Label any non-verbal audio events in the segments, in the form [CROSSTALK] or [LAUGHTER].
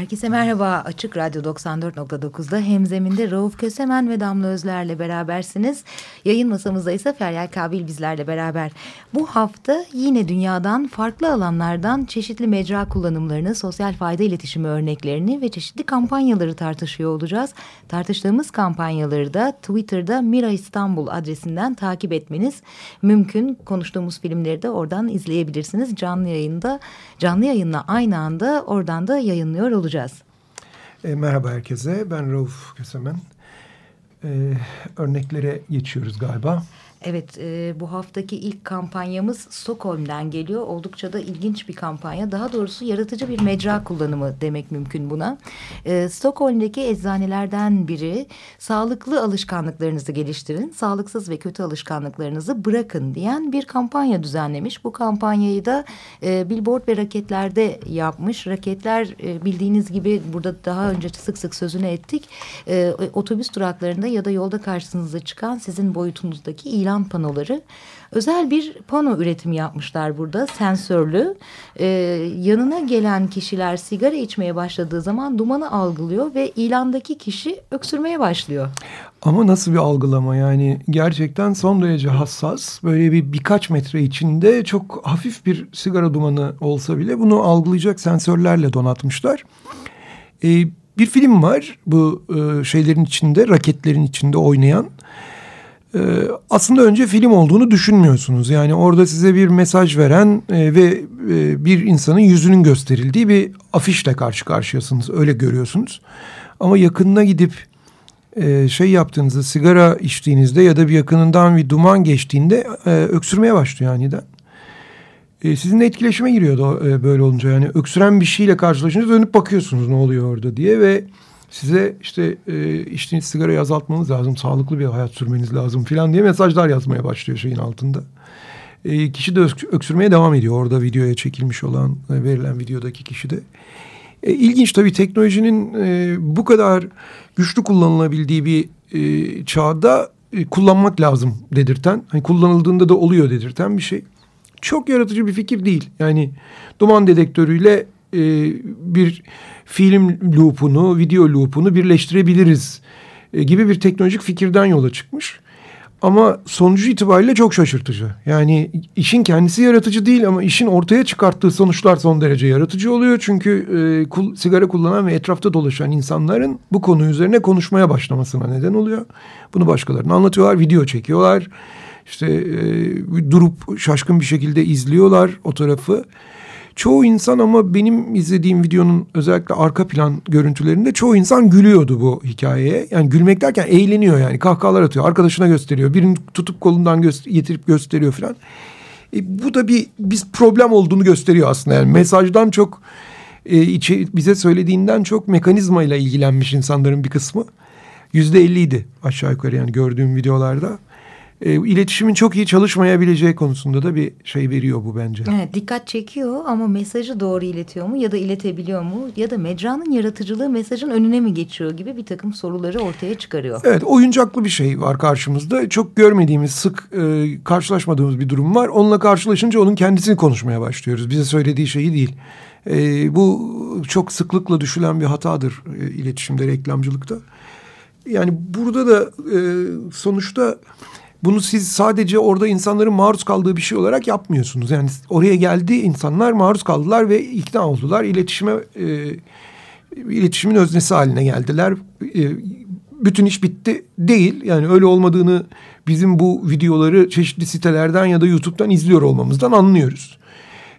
Herkese merhaba. Açık Radyo 94.9'da Hemzeminde Rauf Kösemen ve Damla Özler'le berabersiniz. Yayın masamızda ise Feryal Kabil bizlerle beraber. Bu hafta yine dünyadan farklı alanlardan çeşitli mecra kullanımlarını, sosyal fayda iletişimi örneklerini ve çeşitli kampanyaları tartışıyor olacağız. Tartıştığımız kampanyaları da Twitter'da Mira İstanbul adresinden takip etmeniz mümkün. Konuştuğumuz filmleri de oradan izleyebilirsiniz. Canlı yayında, canlı yayınla aynı anda oradan da yayınlıyor olacağız. E, merhaba herkese. Ben Rauf Kösemen. E, örneklere geçiyoruz galiba. Evet e, bu haftaki ilk kampanyamız Stockholm'den geliyor. Oldukça da ilginç bir kampanya. Daha doğrusu yaratıcı bir mecra kullanımı demek mümkün buna. E, Stockholm'deki eczanelerden biri sağlıklı alışkanlıklarınızı geliştirin, sağlıksız ve kötü alışkanlıklarınızı bırakın diyen bir kampanya düzenlemiş. Bu kampanyayı da e, billboard ve raketlerde yapmış. Raketler e, bildiğiniz gibi burada daha önce sık sık sözünü ettik. E, otobüs duraklarında ya da yolda karşınıza çıkan sizin boyutunuzdaki ilan panoları. Özel bir pano üretimi yapmışlar burada sensörlü. Ee, yanına gelen kişiler sigara içmeye başladığı zaman dumanı algılıyor ve ilandaki kişi öksürmeye başlıyor. Ama nasıl bir algılama yani gerçekten son derece hassas böyle bir birkaç metre içinde çok hafif bir sigara dumanı olsa bile bunu algılayacak sensörlerle donatmışlar. Ee, bir film var bu e, şeylerin içinde raketlerin içinde oynayan e, aslında önce film olduğunu düşünmüyorsunuz. Yani orada size bir mesaj veren e, ve bir insanın yüzünün gösterildiği bir afişle karşı karşıyasınız. Öyle görüyorsunuz. Ama yakınına gidip şey yaptığınızda sigara içtiğinizde ya da bir yakınından bir duman geçtiğinde e, öksürmeye başlıyor aniden. E, sizinle etkileşime giriyordu e, böyle olunca. Yani öksüren bir şeyle karşılaşınca dönüp bakıyorsunuz ne oluyor orada diye ve size işte e, içtiğiniz sigarayı azaltmanız lazım, sağlıklı bir hayat sürmeniz lazım filan diye mesajlar yazmaya başlıyor şeyin altında. E, kişi de öksürmeye devam ediyor orada videoya çekilmiş olan, e, verilen videodaki kişi de. E, ilginç tabii teknolojinin e, bu kadar güçlü kullanılabildiği bir e, çağda e, kullanmak lazım dedirten, hani kullanıldığında da oluyor dedirten bir şey. Çok yaratıcı bir fikir değil. Yani duman dedektörüyle e, bir film loop'unu, video loop'unu birleştirebiliriz e, gibi bir teknolojik fikirden yola çıkmış. Ama sonucu itibariyle çok şaşırtıcı. Yani işin kendisi yaratıcı değil ama işin ortaya çıkarttığı sonuçlar son derece yaratıcı oluyor. Çünkü e, kul, sigara kullanan ve etrafta dolaşan insanların bu konu üzerine konuşmaya başlamasına neden oluyor. Bunu başkalarına anlatıyorlar, video çekiyorlar. İşte e, durup şaşkın bir şekilde izliyorlar o tarafı çoğu insan ama benim izlediğim videonun özellikle arka plan görüntülerinde çoğu insan gülüyordu bu hikayeye. Yani gülmek derken eğleniyor yani kahkahalar atıyor. Arkadaşına gösteriyor. Birini tutup kolundan gö getirip gösteriyor falan. E, bu da bir biz problem olduğunu gösteriyor aslında. Yani mesajdan çok e, içi, bize söylediğinden çok mekanizma ile ilgilenmiş insanların bir kısmı. Yüzde elliydi aşağı yukarı yani gördüğüm videolarda e, iletişimin çok iyi çalışmayabileceği konusunda da bir şey veriyor bu bence. Evet dikkat çekiyor ama mesajı doğru iletiyor mu ya da iletebiliyor mu ya da mecranın yaratıcılığı mesajın önüne mi geçiyor gibi bir takım soruları ortaya çıkarıyor. Evet oyuncaklı bir şey var karşımızda çok görmediğimiz sık e, karşılaşmadığımız bir durum var onunla karşılaşınca onun kendisini konuşmaya başlıyoruz bize söylediği şeyi değil. E, bu çok sıklıkla düşülen bir hatadır e, iletişimde reklamcılıkta. Yani burada da e, sonuçta bunu siz sadece orada insanların maruz kaldığı bir şey olarak yapmıyorsunuz. Yani oraya geldi insanlar maruz kaldılar ve ikna oldular. İletişime e, iletişimin öznesi haline geldiler. E, bütün iş bitti değil. Yani öyle olmadığını bizim bu videoları çeşitli sitelerden ya da YouTube'dan izliyor olmamızdan anlıyoruz.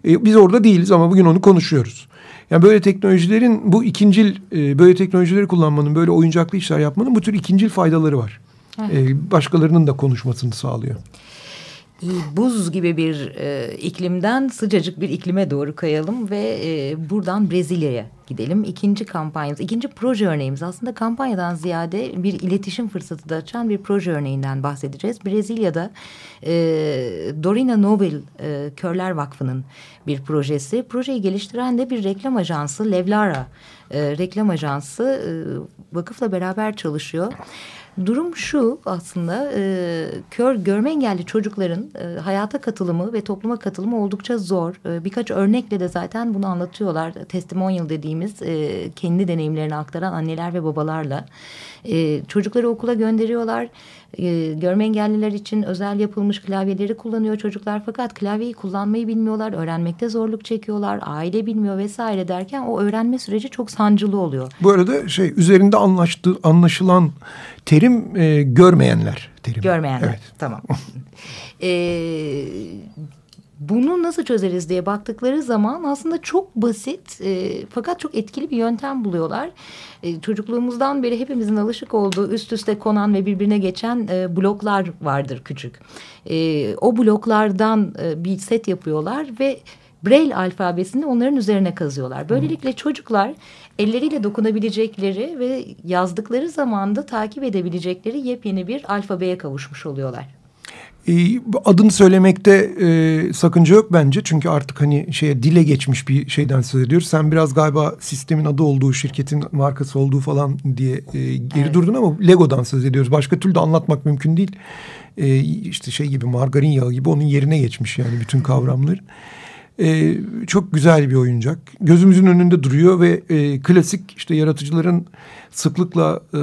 E, biz orada değiliz ama bugün onu konuşuyoruz. Yani böyle teknolojilerin bu ikincil e, böyle teknolojileri kullanmanın böyle oyuncaklı işler yapmanın bu tür ikincil faydaları var. E, başkalarının da konuşmasını sağlıyor buz gibi bir e, iklimden sıcacık bir iklime doğru kayalım ve e, buradan Brezilya'ya gidelim. İkinci kampanyamız, ikinci proje örneğimiz aslında kampanyadan ziyade bir iletişim fırsatı da açan bir proje örneğinden bahsedeceğiz. Brezilya'da e, Dorina Nobel e, Körler Vakfı'nın bir projesi. Projeyi geliştiren de bir reklam ajansı Levlara e, reklam ajansı e, vakıfla beraber çalışıyor. Durum şu aslında e, kör görme engelli çocukların e, hayata katılımı ve topluma katılımı oldukça zor. E, birkaç örnekle de zaten bunu anlatıyorlar. Testimonial dediğimiz e, kendi deneyimlerini aktaran anneler ve babalarla. E, çocukları okula gönderiyorlar. E, görme engelliler için özel yapılmış klavyeleri kullanıyor çocuklar. Fakat klavyeyi kullanmayı bilmiyorlar. Öğrenmekte zorluk çekiyorlar. Aile bilmiyor vesaire derken o öğrenme süreci çok sancılı oluyor. Bu arada şey üzerinde anlaştı, anlaşılan terim e, görmeyenler terimi. Görmeyenler evet. tamam. [LAUGHS] e, bunu nasıl çözeriz diye baktıkları zaman aslında çok basit e, fakat çok etkili bir yöntem buluyorlar. E, çocukluğumuzdan beri hepimizin alışık olduğu üst üste konan ve birbirine geçen e, bloklar vardır küçük. E, o bloklardan e, bir set yapıyorlar ve Braille alfabesini onların üzerine kazıyorlar. Böylelikle çocuklar elleriyle dokunabilecekleri ve yazdıkları zamanda takip edebilecekleri yepyeni bir alfabeye kavuşmuş oluyorlar. E, adını söylemekte e, sakınca yok bence. Çünkü artık hani şeye dile geçmiş bir şeyden söz ediyoruz. Sen biraz galiba sistemin adı olduğu, şirketin markası olduğu falan diye e, geri evet. durdun ama Lego'dan söz ediyoruz. Başka türlü de anlatmak mümkün değil. E, işte şey gibi margarin yağı gibi onun yerine geçmiş yani bütün kavramlar. E, çok güzel bir oyuncak. Gözümüzün önünde duruyor ve e, klasik işte yaratıcıların sıklıkla e,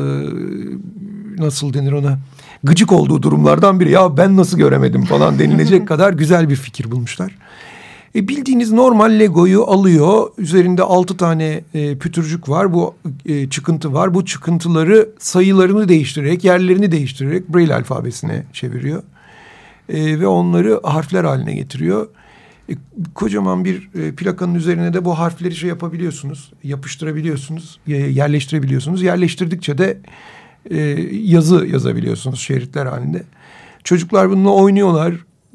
nasıl denir ona gıcık olduğu durumlardan biri. Ya ben nasıl göremedim falan denilecek [LAUGHS] kadar güzel bir fikir bulmuşlar. E, bildiğiniz normal Lego'yu alıyor. Üzerinde altı tane e, pütürcük var. Bu e, çıkıntı var. Bu çıkıntıları sayılarını değiştirerek, yerlerini değiştirerek Braille alfabesine çeviriyor. E, ve onları harfler haline getiriyor. E, kocaman bir e, plakanın üzerine de bu harfleri şey yapabiliyorsunuz. Yapıştırabiliyorsunuz. E, yerleştirebiliyorsunuz. Yerleştirdikçe de e, yazı yazabiliyorsunuz şeritler halinde. Çocuklar bununla oynuyorlar.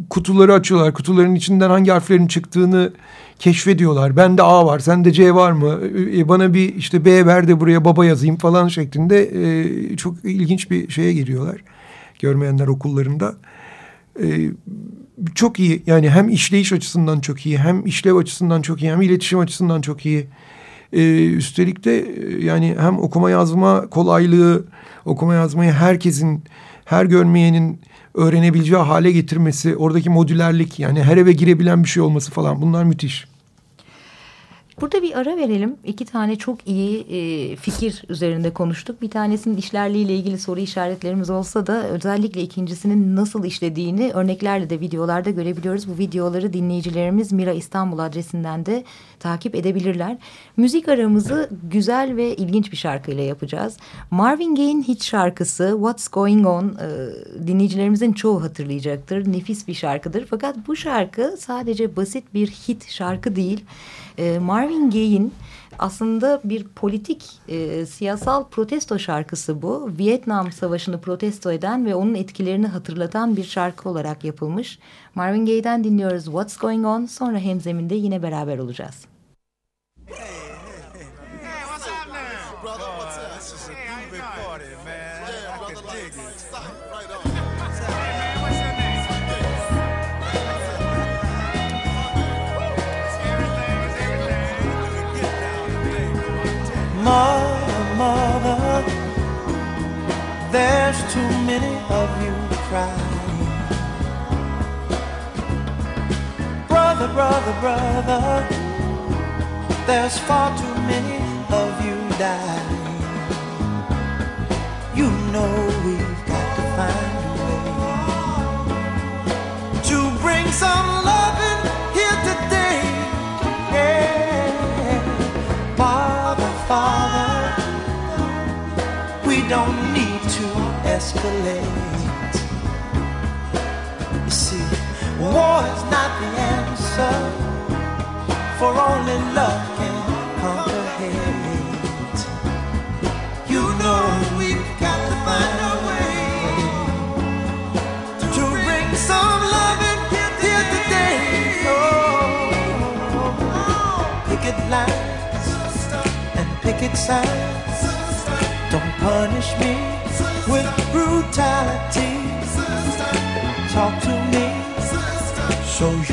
Kutuları açıyorlar. Kutuların içinden hangi harflerin çıktığını keşfediyorlar. Bende A var, sende C var mı? E, bana bir işte B ver de buraya baba yazayım falan şeklinde e, çok ilginç bir şeye giriyorlar. Görmeyenler okullarında. E, çok iyi yani hem işleyiş açısından çok iyi hem işlev açısından çok iyi hem iletişim açısından çok iyi. Ee, üstelik de e, yani hem okuma yazma kolaylığı okuma yazmayı herkesin her görmeyenin öğrenebileceği hale getirmesi oradaki modülerlik yani her eve girebilen bir şey olması falan bunlar müthiş. Burada bir ara verelim. İki tane çok iyi e, fikir üzerinde konuştuk. Bir tanesinin işlerliğiyle ilgili soru işaretlerimiz olsa da özellikle ikincisinin nasıl işlediğini örneklerle de videolarda görebiliyoruz. Bu videoları dinleyicilerimiz Mira İstanbul adresinden de takip edebilirler. Müzik aramızı güzel ve ilginç bir şarkıyla yapacağız. Marvin Gaye'in hit şarkısı What's Going On e, dinleyicilerimizin çoğu hatırlayacaktır. Nefis bir şarkıdır. Fakat bu şarkı sadece basit bir hit şarkı değil. E, Marvin Gaye'in aslında bir politik e, siyasal protesto şarkısı bu. Vietnam Savaşı'nı protesto eden ve onun etkilerini hatırlatan bir şarkı olarak yapılmış. Marvin Gaye'den dinliyoruz What's Going On sonra hemzeminde yine beraber olacağız. Mother, there's too many of you crying. Brother, brother, brother, there's far too many of you dying. You know escalate. You see, war is not the answer, for only love can conquer hate. You know we've got to find a way to bring some love and get here today. Oh, picket lines and picket signs. Don't punish me with brutality. Talk to me so you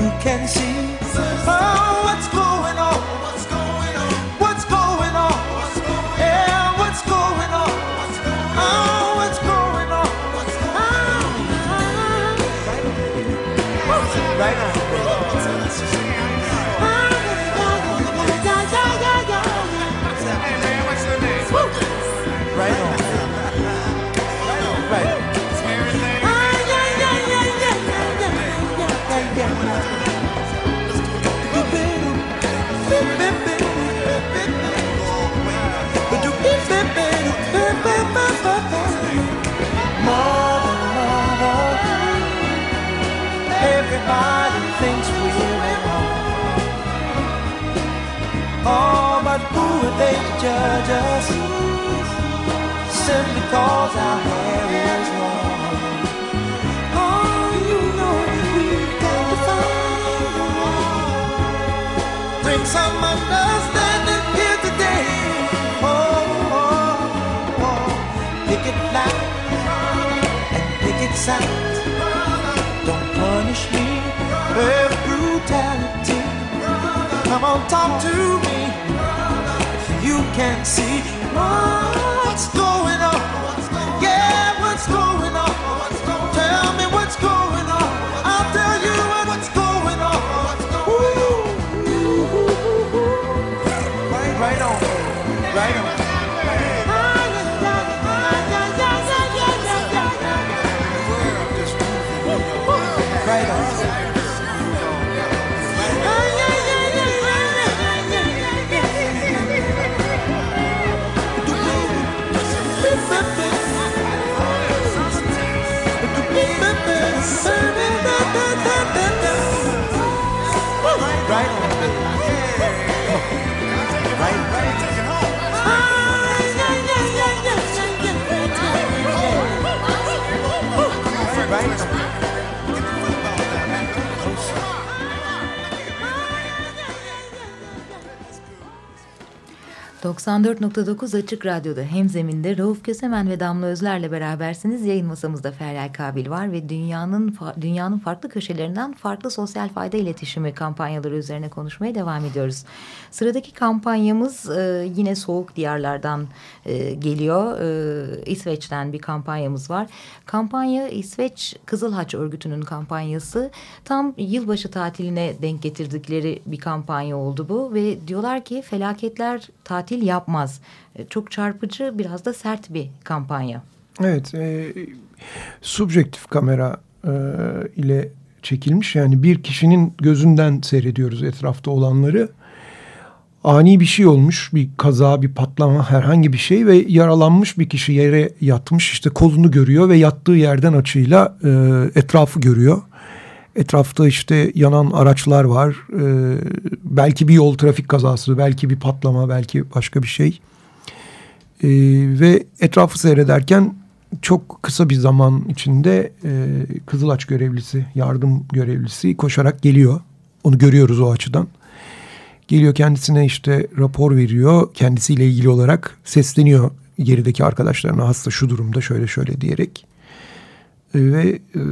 judge us? Simply cause our hair is long. Oh, you know we've got to find Bring some understanding here today. Oh, oh, oh. Pick it loud and pick it sound. Don't punish me with brutality. Come on, talk to me. You can see what's going on. 94.9 Açık Radyo'da Hemzemin'de Rauf Kösemen ve Damla Özler'le berabersiniz. Yayın masamızda Feryal Kabil var ve dünyanın dünyanın farklı köşelerinden farklı sosyal fayda iletişimi kampanyaları üzerine konuşmaya devam ediyoruz. Sıradaki kampanyamız e, yine soğuk diyarlardan e, geliyor. E, İsveç'ten bir kampanyamız var. Kampanya İsveç Kızıl Haç Örgütü'nün kampanyası. Tam yılbaşı tatiline denk getirdikleri bir kampanya oldu bu ve diyorlar ki felaketler tatil yapmaz. E, Çok çarpıcı biraz da sert bir kampanya. Evet, e, subjektif kamera e, ile çekilmiş. Yani bir kişinin gözünden seyrediyoruz etrafta olanları. Ani bir şey olmuş, bir kaza, bir patlama, herhangi bir şey ve yaralanmış bir kişi yere yatmış. işte kolunu görüyor ve yattığı yerden açıyla e, etrafı görüyor. Etrafta işte yanan araçlar var. E, belki bir yol trafik kazası, belki bir patlama, belki başka bir şey. E, ve etrafı seyrederken çok kısa bir zaman içinde e, Kızılaç görevlisi, yardım görevlisi koşarak geliyor. Onu görüyoruz o açıdan. Geliyor kendisine işte rapor veriyor. Kendisiyle ilgili olarak sesleniyor gerideki arkadaşlarına hasta şu durumda şöyle şöyle diyerek. E, ve e,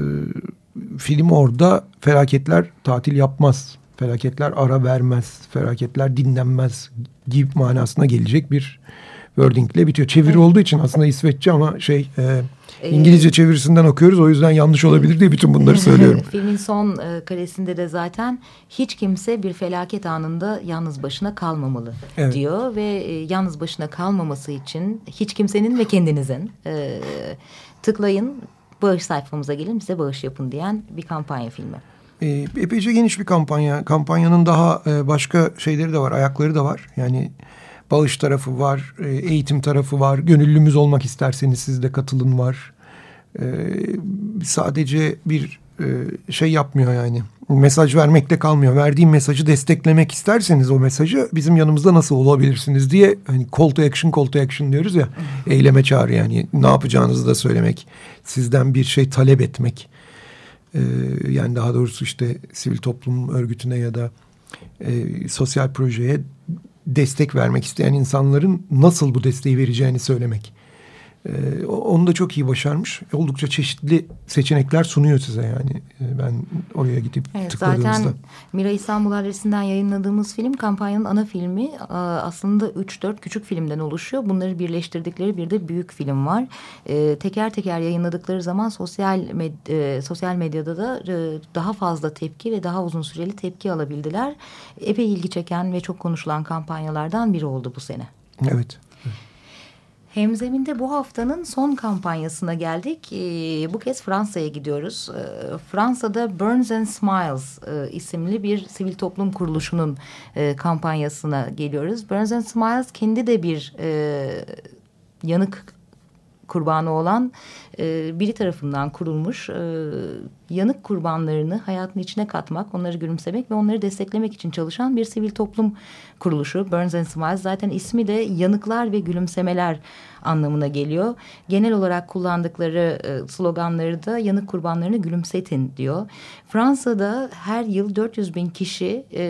film orada felaketler tatil yapmaz. Felaketler ara vermez. Felaketler dinlenmez gibi manasına gelecek bir wordingle bitiyor. Çeviri olduğu için aslında İsveççe ama şey e, İngilizce çevirisinden okuyoruz. O yüzden yanlış olabilir diye bütün bunları [LAUGHS] söylüyorum. Filmin son e, karesinde de zaten hiç kimse bir felaket anında yalnız başına kalmamalı Evet. diyor ve e, yalnız başına kalmaması için hiç kimsenin ve kendinizin e, tıklayın bağış sayfamıza gelin bize bağış yapın diyen bir kampanya filmi. E, epeyce geniş bir kampanya. Kampanyanın daha e, başka şeyleri de var, ayakları da var. Yani bağış tarafı var, e, eğitim tarafı var. Gönüllümüz olmak isterseniz siz de katılın var. E, sadece bir şey yapmıyor yani. Mesaj vermekle kalmıyor. Verdiğim mesajı desteklemek isterseniz o mesajı bizim yanımızda nasıl olabilirsiniz diye hani call to action call to action diyoruz ya. Eyleme çağrı yani ne yapacağınızı da söylemek. Sizden bir şey talep etmek. Ee, yani daha doğrusu işte sivil toplum örgütüne ya da e, sosyal projeye destek vermek isteyen insanların nasıl bu desteği vereceğini söylemek. Ee, onu da çok iyi başarmış. Oldukça çeşitli seçenekler sunuyor size yani. Ee, ben oraya gidip evet, tıkladığımızda. Zaten Mira İstanbul adresinden yayınladığımız film kampanyanın ana filmi aslında 3-4 küçük filmden oluşuyor. Bunları birleştirdikleri bir de büyük film var. Ee, teker teker yayınladıkları zaman sosyal med e, sosyal medyada da e, daha fazla tepki ve daha uzun süreli tepki alabildiler. Epey ilgi çeken ve çok konuşulan kampanyalardan biri oldu bu sene. Evet. Hemzeminde bu haftanın son kampanyasına geldik. Ee, bu kez Fransa'ya gidiyoruz. Ee, Fransa'da Burns and Smiles e, isimli bir sivil toplum kuruluşunun e, kampanyasına geliyoruz. Burns and Smiles kendi de bir e, yanık kurbanı olan e, biri tarafından kurulmuş e, yanık kurbanlarını hayatın içine katmak, onları gülümsemek ve onları desteklemek için çalışan bir sivil toplum kuruluşu. Burns and Smiles zaten ismi de yanıklar ve gülümsemeler anlamına geliyor. Genel olarak kullandıkları e, sloganları da yanık kurbanlarını gülümsetin diyor. Fransa'da her yıl 400 bin kişi e,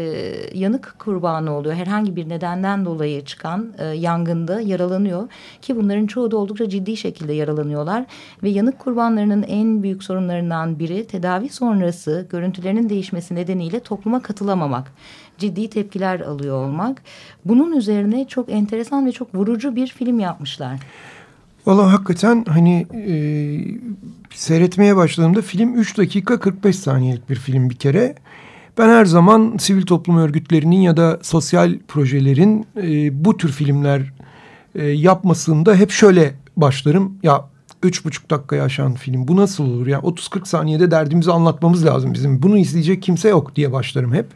yanık kurbanı oluyor. Herhangi bir nedenden dolayı çıkan e, yangında yaralanıyor. Ki bunların çoğu da oldukça ciddi şekilde yaralanıyorlar. Ve yanık kurbanlarının en büyük sorunlarından biri tedavi sonrası görüntülerinin değişmesi nedeniyle topluma katılamamak ciddi tepkiler alıyor olmak. Bunun üzerine çok enteresan ve çok vurucu bir film yapmışlar. Valla hakikaten hani e, seyretmeye başladığımda film 3 dakika 45 saniyelik bir film bir kere. Ben her zaman sivil toplum örgütlerinin ya da sosyal projelerin e, bu tür filmler e, yapmasında hep şöyle başlarım. Ya üç buçuk dakikaya aşan film bu nasıl olur ya 30-40 saniyede derdimizi anlatmamız lazım bizim. Bunu izleyecek kimse yok diye başlarım hep.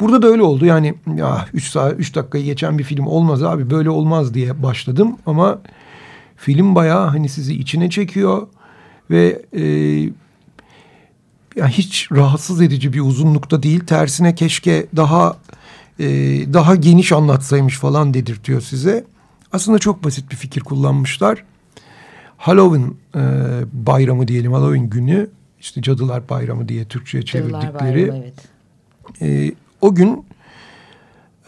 Burada da öyle oldu yani ya 3 saat 3 dakikayı geçen bir film olmaz abi böyle olmaz diye başladım ama film bayağı hani sizi içine çekiyor ve e, yani hiç rahatsız edici bir uzunlukta değil tersine keşke daha e, daha geniş anlatsaymış falan dedirtiyor size. Aslında çok basit bir fikir kullanmışlar. Halloween e, bayramı diyelim Halloween günü işte Cadılar Bayramı diye Türkçe'ye çevirdikleri. Bayramı evet. E, o gün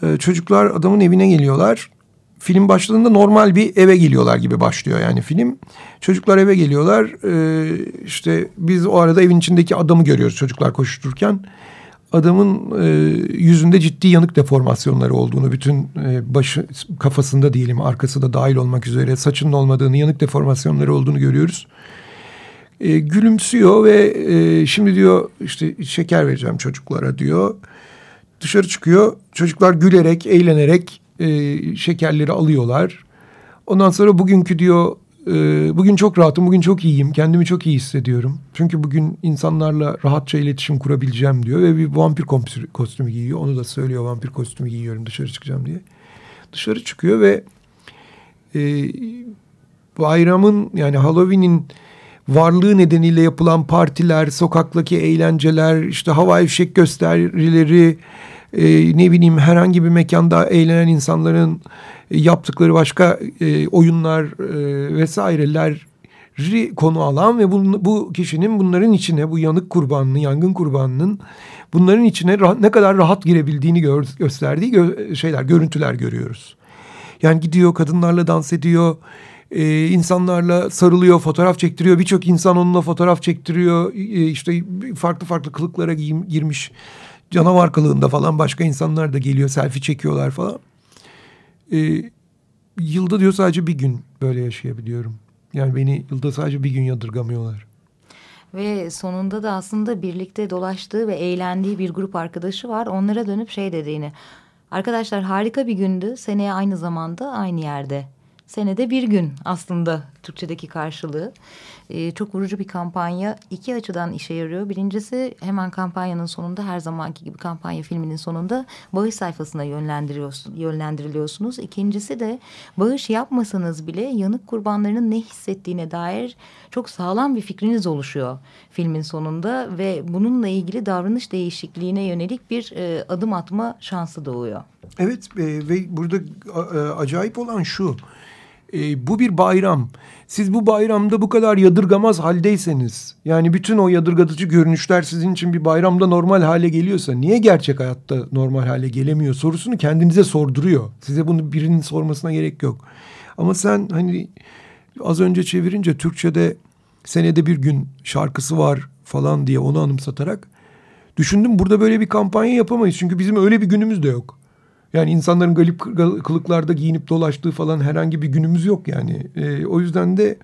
e, çocuklar adamın evine geliyorlar. Film başladığında normal bir eve geliyorlar gibi başlıyor yani film. Çocuklar eve geliyorlar. E, işte biz o arada evin içindeki adamı görüyoruz çocuklar koştururken. Adamın e, yüzünde ciddi yanık deformasyonları olduğunu, bütün e, başı kafasında diyelim arkası da dahil olmak üzere saçının olmadığını, yanık deformasyonları olduğunu görüyoruz. E, gülümsüyor ve e, şimdi diyor işte şeker vereceğim çocuklara diyor. Dışarı çıkıyor. Çocuklar gülerek, eğlenerek e, şekerleri alıyorlar. Ondan sonra bugünkü diyor bugün çok rahatım, bugün çok iyiyim, kendimi çok iyi hissediyorum. Çünkü bugün insanlarla rahatça iletişim kurabileceğim diyor ve bir vampir kostümü giyiyor. Onu da söylüyor vampir kostümü giyiyorum dışarı çıkacağım diye. Dışarı çıkıyor ve e, bayramın yani Halloween'in varlığı nedeniyle yapılan partiler, sokaktaki eğlenceler, işte hava fişek gösterileri, e, ne bileyim herhangi bir mekanda eğlenen insanların yaptıkları başka e, oyunlar e, vesaireler konu alan ve bu, bu kişinin bunların içine bu yanık kurbanının, yangın kurbanının bunların içine ne kadar rahat girebildiğini gör, gösterdiği gö şeyler, görüntüler görüyoruz. Yani gidiyor kadınlarla dans ediyor, e, insanlarla sarılıyor, fotoğraf çektiriyor. Birçok insan onunla fotoğraf çektiriyor. E, işte farklı farklı kılıklara giyim, girmiş canavar kılığında falan başka insanlar da geliyor selfie çekiyorlar falan. E, yılda diyor sadece bir gün böyle yaşayabiliyorum. Yani beni yılda sadece bir gün yadırgamıyorlar. Ve sonunda da aslında birlikte dolaştığı ve eğlendiği bir grup arkadaşı var. Onlara dönüp şey dediğini. Arkadaşlar harika bir gündü. Seneye aynı zamanda aynı yerde senede bir gün aslında Türkçedeki karşılığı. E, çok vurucu bir kampanya. iki açıdan işe yarıyor. Birincisi hemen kampanyanın sonunda her zamanki gibi kampanya filminin sonunda bağış sayfasına yönlendiriliyorsunuz. İkincisi de bağış yapmasanız bile yanık kurbanlarının ne hissettiğine dair çok sağlam bir fikriniz oluşuyor filmin sonunda ve bununla ilgili davranış değişikliğine yönelik bir e, adım atma şansı doğuyor. Evet e, ve burada e, acayip olan şu E, bu bir bayram. Siz bu bayramda bu kadar yadırgamaz haldeyseniz, yani bütün o yadırgatıcı görünüşler sizin için bir bayramda normal hale geliyorsa, niye gerçek hayatta normal hale gelemiyor sorusunu kendinize sorduruyor. Size bunu birinin sormasına gerek yok. Ama sen hani az önce çevirince Türkçe'de senede bir gün şarkısı var falan diye onu anımsatarak düşündüm burada böyle bir kampanya yapamayız. Çünkü bizim öyle bir günümüz de yok. Yani insanların galip kılıklarda giyinip dolaştığı falan herhangi bir günümüz yok yani. E, o yüzden de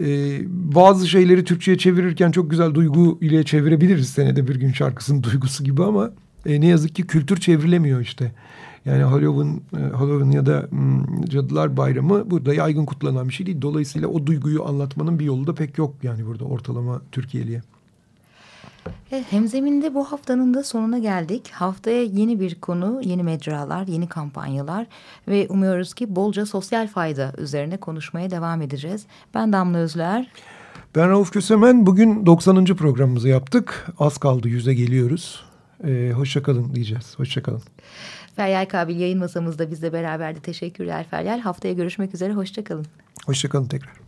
e, bazı şeyleri Türkçe'ye çevirirken çok güzel duygu ile çevirebiliriz senede bir gün şarkısının [LAUGHS] duygusu gibi ama e, ne yazık ki kültür çevrilemiyor işte. Yani Halloween, e, Halloween ya da hmm, Cadılar Bayramı burada yaygın kutlanan bir şey değil. Dolayısıyla o duyguyu anlatmanın bir yolu da pek yok yani burada ortalama Türkiye'liye. Evet, Hemzeminde bu haftanın da sonuna geldik. Haftaya yeni bir konu, yeni mecralar, yeni kampanyalar ve umuyoruz ki bolca sosyal fayda üzerine konuşmaya devam edeceğiz. Ben Damla Özler. Ben Rauf Kösemen. Bugün 90. programımızı yaptık. Az kaldı yüze geliyoruz. Ee, hoşçakalın diyeceğiz. Hoşçakalın. Feryal Kabil yayın masamızda bizle beraberdi. Teşekkürler Feryal. Haftaya görüşmek üzere. Hoşçakalın. Hoşçakalın tekrar.